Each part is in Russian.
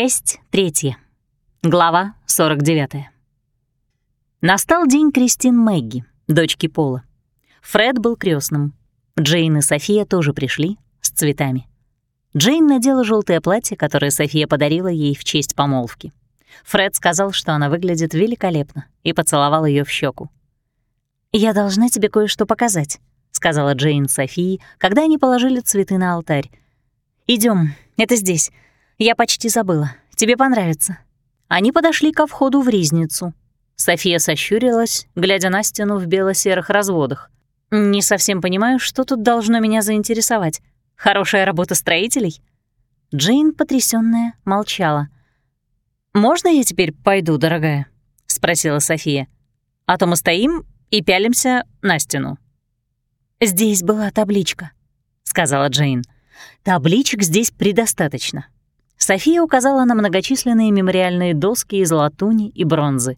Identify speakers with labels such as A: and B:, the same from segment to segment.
A: Часть третья. Глава 49. Настал день Кристин Мэгги, дочки Пола. Фред был крестным. Джейн и София тоже пришли с цветами. Джейн надела желтое платье, которое София подарила ей в честь помолвки. Фред сказал, что она выглядит великолепно, и поцеловал ее в щеку. «Я должна тебе кое-что показать», — сказала Джейн Софии, когда они положили цветы на алтарь. Идем, это здесь. Я почти забыла. Тебе понравится». Они подошли ко входу в ризницу. София сощурилась, глядя на стену в бело-серых разводах. «Не совсем понимаю, что тут должно меня заинтересовать. Хорошая работа строителей?» Джейн, потрясённая, молчала. «Можно я теперь пойду, дорогая?» — спросила София. «А то мы стоим и пялимся на стену». «Здесь была табличка», — сказала Джейн. «Табличек здесь предостаточно. София указала на многочисленные мемориальные доски из латуни и бронзы.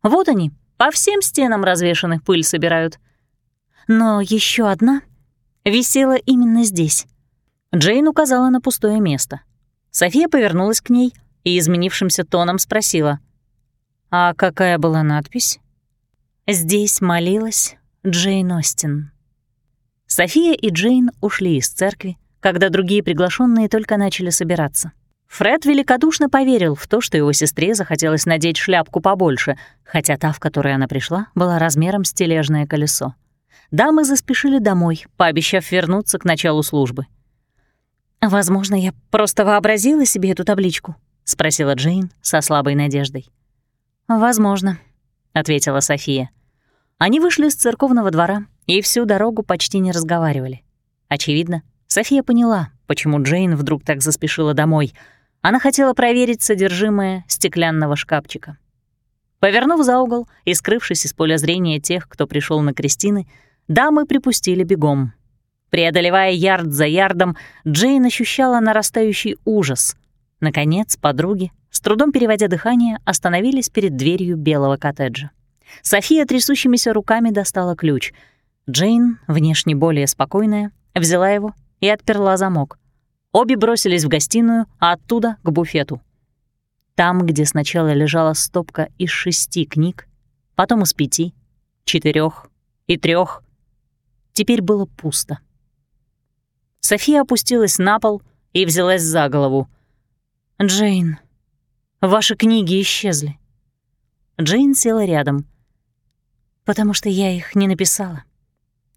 A: Вот они, по всем стенам развешаны, пыль собирают. Но еще одна висела именно здесь. Джейн указала на пустое место. София повернулась к ней и изменившимся тоном спросила. «А какая была надпись?» «Здесь молилась Джейн Остин». София и Джейн ушли из церкви, когда другие приглашенные только начали собираться. Фред великодушно поверил в то, что его сестре захотелось надеть шляпку побольше, хотя та, в которой она пришла, была размером с тележное колесо. Дамы заспешили домой, пообещав вернуться к началу службы. «Возможно, я просто вообразила себе эту табличку?» — спросила Джейн со слабой надеждой. «Возможно», — ответила София. Они вышли с церковного двора и всю дорогу почти не разговаривали. Очевидно, София поняла, почему Джейн вдруг так заспешила домой — она хотела проверить содержимое стеклянного шкафчика. Повернув за угол и скрывшись из поля зрения тех, кто пришел на крестины, дамы припустили бегом. Преодолевая ярд за ярдом, Джейн ощущала нарастающий ужас. Наконец, подруги, с трудом переводя дыхание, остановились перед дверью белого коттеджа. София трясущимися руками достала ключ. Джейн, внешне более спокойная, взяла его и отперла замок. Обе бросились в гостиную, а оттуда — к буфету. Там, где сначала лежала стопка из шести книг, потом из пяти, четырех и трех, теперь было пусто. София опустилась на пол и взялась за голову. «Джейн, ваши книги исчезли». Джейн села рядом. «Потому что я их не написала.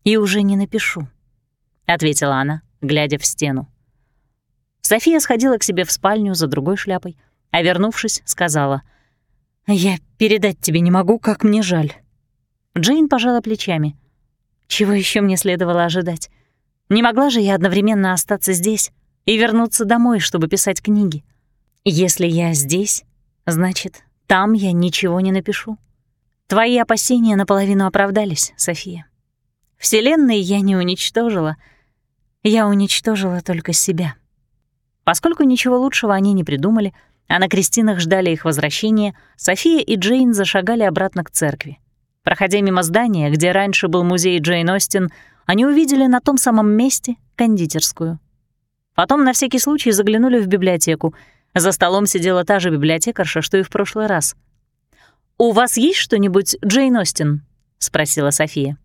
A: И уже не напишу», — ответила она, глядя в стену. София сходила к себе в спальню за другой шляпой, а вернувшись, сказала, «Я передать тебе не могу, как мне жаль». Джейн пожала плечами. Чего еще мне следовало ожидать? Не могла же я одновременно остаться здесь и вернуться домой, чтобы писать книги. Если я здесь, значит, там я ничего не напишу. Твои опасения наполовину оправдались, София. Вселенной я не уничтожила. Я уничтожила только себя. Поскольку ничего лучшего они не придумали, а на крестинах ждали их возвращения, София и Джейн зашагали обратно к церкви. Проходя мимо здания, где раньше был музей Джейн Остин, они увидели на том самом месте кондитерскую. Потом на всякий случай заглянули в библиотеку. За столом сидела та же библиотекарша, что и в прошлый раз. «У вас есть что-нибудь, Джейн Остин?» — спросила София.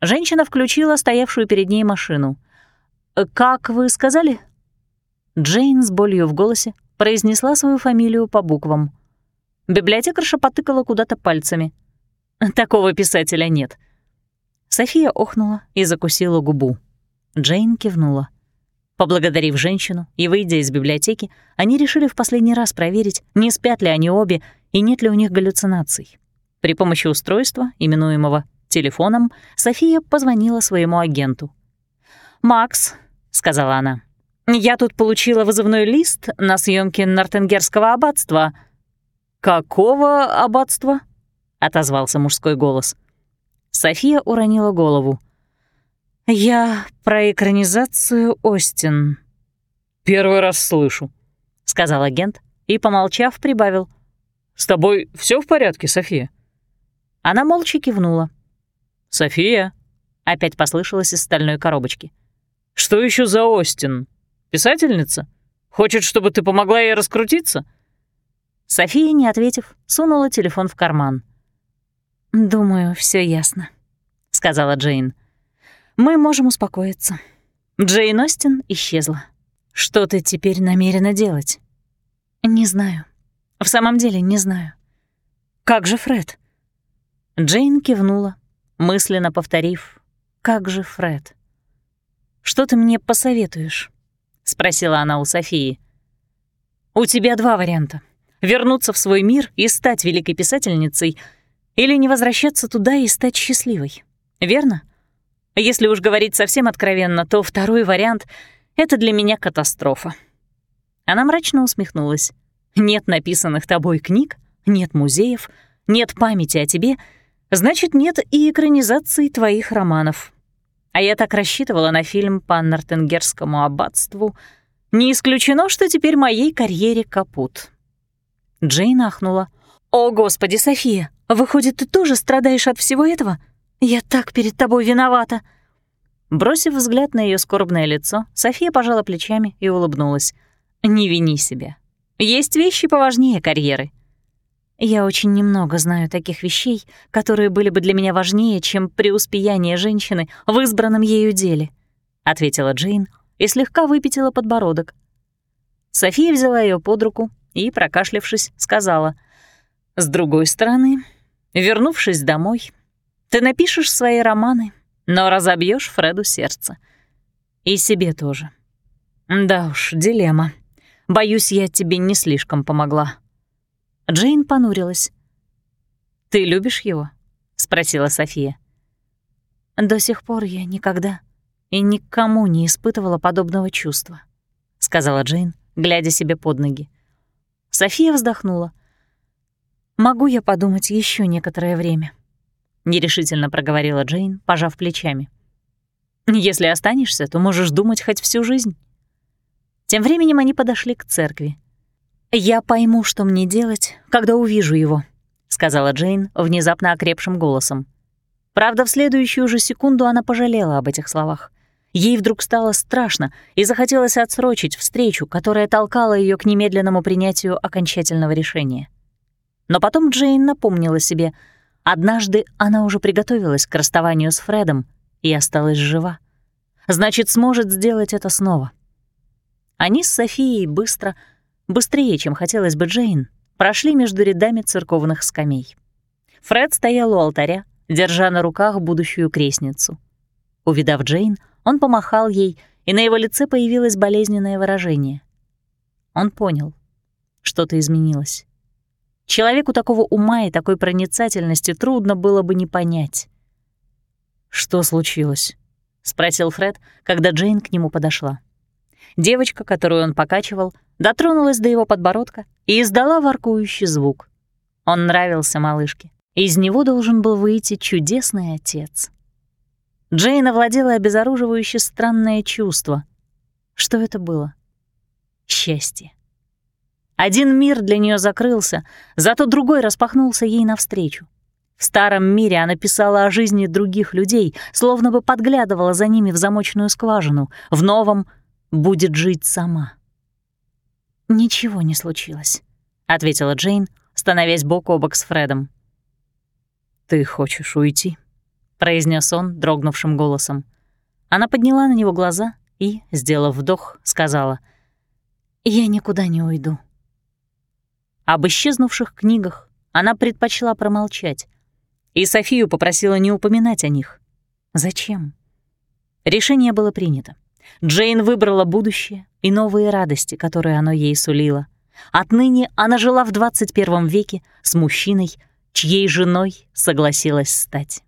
A: Женщина включила стоявшую перед ней машину. «Как вы сказали?» Джейн с болью в голосе произнесла свою фамилию по буквам. Библиотекарша потыкала куда-то пальцами. «Такого писателя нет». София охнула и закусила губу. Джейн кивнула. Поблагодарив женщину и выйдя из библиотеки, они решили в последний раз проверить, не спят ли они обе и нет ли у них галлюцинаций. При помощи устройства, именуемого телефоном, София позвонила своему агенту. «Макс», — сказала она, я тут получила вызывной лист на съемки Нортенгерского аббатства». «Какого аббатства?» — отозвался мужской голос. София уронила голову. «Я про экранизацию Остин». «Первый раз слышу», — сказал агент и, помолчав, прибавил. «С тобой все в порядке, София?» Она молча кивнула. «София?» — опять послышалось из стальной коробочки. «Что еще за Остин?» Писательница?
B: Хочет, чтобы ты помогла ей раскрутиться?»
A: София, не ответив, сунула телефон в карман. «Думаю, все ясно», — сказала Джейн. «Мы можем успокоиться». Джейн Остин исчезла. «Что ты теперь намерена делать?» «Не знаю. В самом деле не знаю». «Как же Фред?» Джейн кивнула, мысленно повторив «Как же Фред?» «Что ты мне посоветуешь?» — спросила она у Софии. «У тебя два варианта. Вернуться в свой мир и стать великой писательницей или не возвращаться туда и стать счастливой. Верно? Если уж говорить совсем откровенно, то второй вариант — это для меня катастрофа». Она мрачно усмехнулась. «Нет написанных тобой книг, нет музеев, нет памяти о тебе — Значит, нет и экранизации твоих романов. А я так рассчитывала на фильм по Нортенгерскому аббатству. Не исключено, что теперь моей карьере капут. Джейн ахнула. «О, Господи, София, выходит, ты тоже страдаешь от всего этого? Я так перед тобой виновата!» Бросив взгляд на ее скорбное лицо, София пожала плечами и улыбнулась. «Не вини себя. Есть вещи поважнее карьеры. Я очень немного знаю таких вещей, которые были бы для меня важнее, чем преуспеяние женщины в избранном ею деле», — ответила Джейн и слегка выпятила подбородок. София взяла ее под руку и, прокашлявшись, сказала, «С другой стороны, вернувшись домой, ты напишешь свои романы, но разобьешь Фреду сердце. И себе тоже. Да уж, дилемма. Боюсь, я тебе не слишком помогла». Джейн понурилась. «Ты любишь его?» — спросила София. «До сих пор я никогда и никому не испытывала подобного чувства», — сказала Джейн, глядя себе под ноги. София вздохнула. «Могу я подумать еще некоторое время?» — нерешительно проговорила Джейн, пожав плечами. «Если останешься, то можешь думать хоть всю жизнь». Тем временем они подошли к церкви. «Я пойму, что мне делать, когда увижу его», — сказала Джейн внезапно окрепшим голосом. Правда, в следующую же секунду она пожалела об этих словах. Ей вдруг стало страшно и захотелось отсрочить встречу, которая толкала ее к немедленному принятию окончательного решения. Но потом Джейн напомнила себе, однажды она уже приготовилась к расставанию с Фредом и осталась жива. Значит, сможет сделать это снова. Они с Софией быстро — быстрее, чем хотелось бы Джейн, прошли между рядами церковных скамей. Фред стоял у алтаря, держа на руках будущую крестницу. Увидав Джейн, он помахал ей, и на его лице появилось болезненное выражение. Он понял, что-то изменилось. Человеку такого ума и такой проницательности трудно было бы не понять. «Что случилось?» — спросил Фред, когда Джейн к нему подошла. Девочка, которую он покачивал, дотронулась до его подбородка и издала воркующий звук. Он нравился малышке. Из него должен был выйти чудесный отец. Джейн овладела обезоруживающе странное чувство. Что это было? Счастье. Один мир для нее закрылся, зато другой распахнулся ей навстречу. В старом мире она писала о жизни других людей, словно бы подглядывала за ними в замочную скважину. В новом будет жить сама. «Ничего не случилось», — ответила Джейн, становясь бок о бок с Фредом.
B: «Ты хочешь уйти?»
A: — произнес он дрогнувшим голосом. Она подняла на него глаза и, сделав вдох, сказала, «Я никуда не уйду». Об исчезнувших книгах она предпочла промолчать, и Софию попросила не упоминать о них. Зачем? Решение было принято. Джейн выбрала будущее и новые радости, которые оно ей сулило. Отныне она жила в 21 веке с мужчиной, чьей женой согласилась стать.